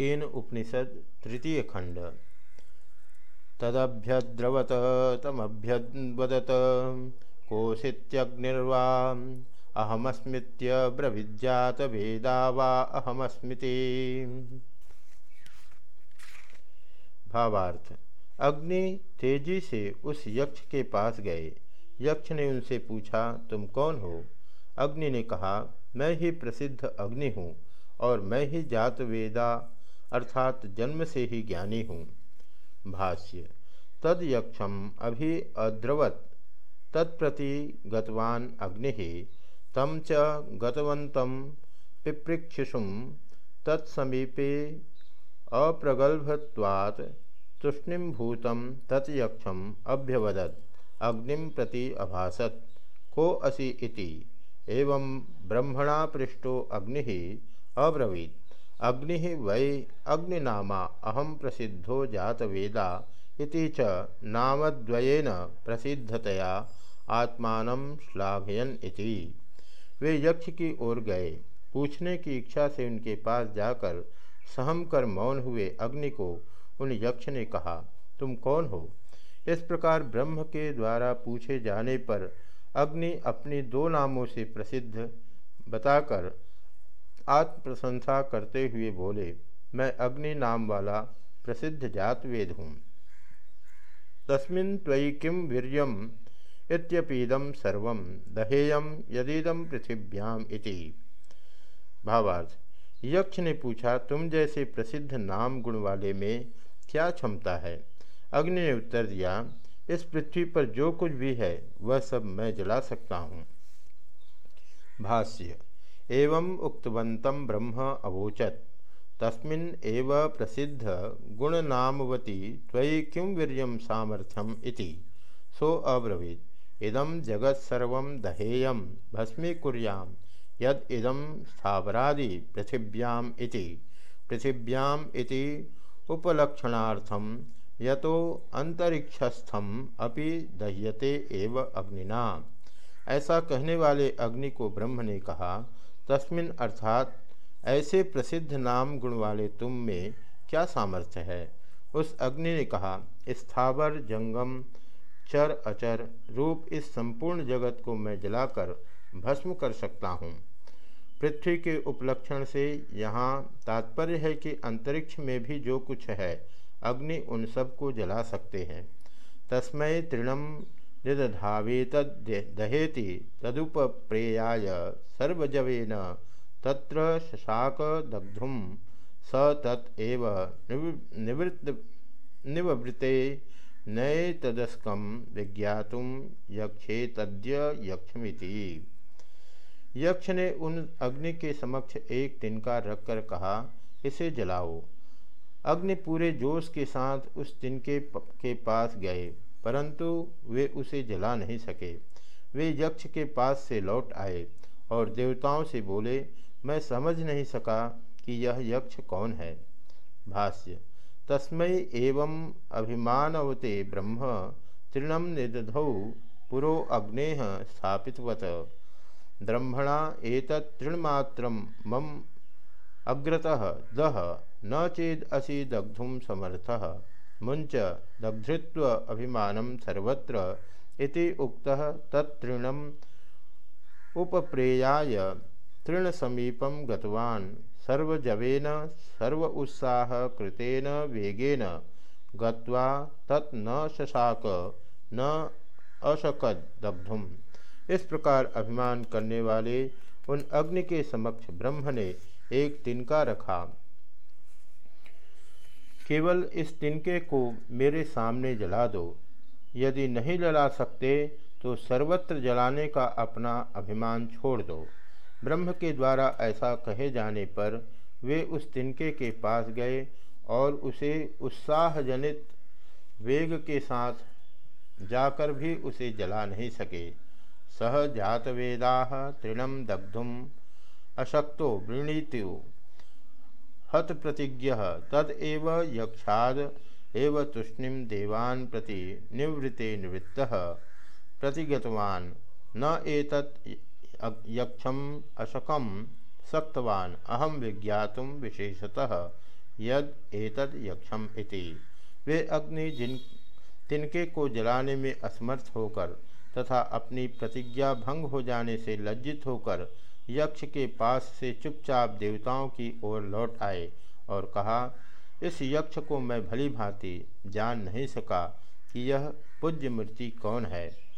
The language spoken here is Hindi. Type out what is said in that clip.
केन उपनिषद तृतीय खंड तदभ्यद्रवत तमभ्यवदत कोशित्यग्निर्वा, अहमस्मृत्य ब्रविज्ञात वेदा वा अहमस्मृति। भावार्थ, अग्नि तेज़ी से उस यक्ष के पास गए। यक्ष ने उनसे पूछा, तुम कौन हो? अग्नि ने कहा, मैं ही प्रसिद्ध अग्नि हूँ और मैं ही जात वेदा अर्थात जन्म से ही ज्ञानी हूँ। भाष्य, तद यक्षम अभि अद्रवत, तत्प्रति गतवान अग्नि तम च गतवंतम पिपृक्षुषुम तत्समीपे अप्रगल्भवात् तूष्णीभूतम तत्यक्षम अभ्यवदत अग्निम प्रति अभासत। को असि इति? एवं ब्रह्मणा पृष्ठो अग्नि अब्रवीत। अग्नि वै अग्निनामा अहम प्रसिद्धो जात वेदा इति च नामद्वयेन प्रसिद्धतया आत्मान श्लाघयन इति। वे यक्ष की ओर गए। पूछने की इच्छा से उनके पास जाकर सहम कर मौन हुए अग्नि को उन यक्ष ने कहा, तुम कौन हो? इस प्रकार ब्रह्म के द्वारा पूछे जाने पर अग्नि अपने दो नामों से प्रसिद्ध बताकर आत्म प्रशंसा करते हुए बोले, मैं अग्नि नाम वाला प्रसिद्ध जात वेद हूँ। तस्मिन् त्वयि किं वीर्यम इत्यपीदम सर्व दहेयम यदीदम पृथिव्याम इति। भावार्थ, यक्ष ने पूछा, तुम जैसे प्रसिद्ध नाम गुण वाले में क्या क्षमता है? अग्नि ने उत्तर दिया, इस पृथ्वी पर जो कुछ भी है, वह सब मैं जला सकता हूँ। भाष्य एवं उक्तवंतम ब्रह्म अवोचत। तस्मिन् एव प्रसिद्ध गुणनामवती त्वयि किं वीर्यं सामर्थ्यम इति। सो अब्रवीत। इदम जगत्सर्व दहेयं भस्मीकुर्यां यद इदम स्थावरादि पृथिव्याम इति। पृथिव्याम इति उपलक्षणार्थम यतो अंतरिक्षस्थम अपि दह्यते एव अग्निना। ऐसा कहने वाले अग्नि को ब्रह्म ने कहा तस्मिन अर्थात ऐसे प्रसिद्ध नाम गुण वाले तुम में क्या सामर्थ्य है? उस अग्नि ने कहा, स्थावर, जंगम, चर, अचर रूप इस संपूर्ण जगत को मैं जलाकर भस्म कर सकता हूँ। पृथ्वी के उपलक्षण से यहाँ तात्पर्य है कि अंतरिक्ष में भी जो कुछ है, अग्नि उन सबको जला सकते हैं। तस्मय तृणम निदधावेत दहेति तदुपप्रेयाय सर्वजवेन तत्र शशाकदग्धुम स तत् एव निवृत्त निवृत्ते नैतदस्कम विज्ञातुम यक्षे तद्य यक्षमिति। यक्ष ने उन अग्नि के समक्ष एक तिनका रखकर कहा, इसे जलाओ। अग्नि पूरे जोश के साथ उस तिनके के पास गए। परंतु वे उसे जला नहीं सके। वे यक्ष के पास से लौट आए और देवताओं से बोले, मैं समझ नहीं सका कि यह यक्ष कौन है। भाष्य तस्मय एवं अभिमानवते ब्रह्म तृणम निदधौ पुरो अग्ने स्थापितवत। ब्रह्मणा एक तृणमात्र मम अग्रतः दह, न चेद असी दग्धुम समर्थः। मुंच दग्धृत्व अभिमान सर्वत्र इति उक्तः तत्तृणम् उपप्रेयाय तृणसमीपं गतवान्। सर्वजवेन, सर्व उत्साह कृतेन वेगेन गत्वा तत् न शशाक, न अशकद दग्धुम इस प्रकार अभिमान करने वाले उन अग्नि के समक्ष ब्रह्म ने एक तिनका रखा। केवल इस तिनके को मेरे सामने जला दो। यदि नहीं जला सकते तो सर्वत्र जलाने का अपना अभिमान छोड़ दो। ब्रह्म के द्वारा ऐसा कहे जाने पर वे उस तिनके के पास गए और उसे उत्साहजनित वेग के साथ जाकर भी उसे जला नहीं सके। सह जात वेदा तृणम दग्धुम, अशक्तो वृणीत्यु हत प्रतिज्ञ तदव यक्षाद एव तूष्णीम देवान् प्रति निवृत्ते निवृत्त। प्रतिगतवान्। न एतत् यक्षम अशकम सक्तवान। अहम विज्ञात विशेषतः यद एतद यक्षम इति। वे अग्नि जिन, तिनके को जलाने में असमर्थ होकर तथा अपनी प्रतिज्ञा भंग हो जाने से लज्जित होकर यक्ष के पास से चुपचाप देवताओं की ओर लौट आए और कहा, इस यक्ष को मैं भली भांति जान नहीं सका कि यह पूज्य मूर्ति कौन है।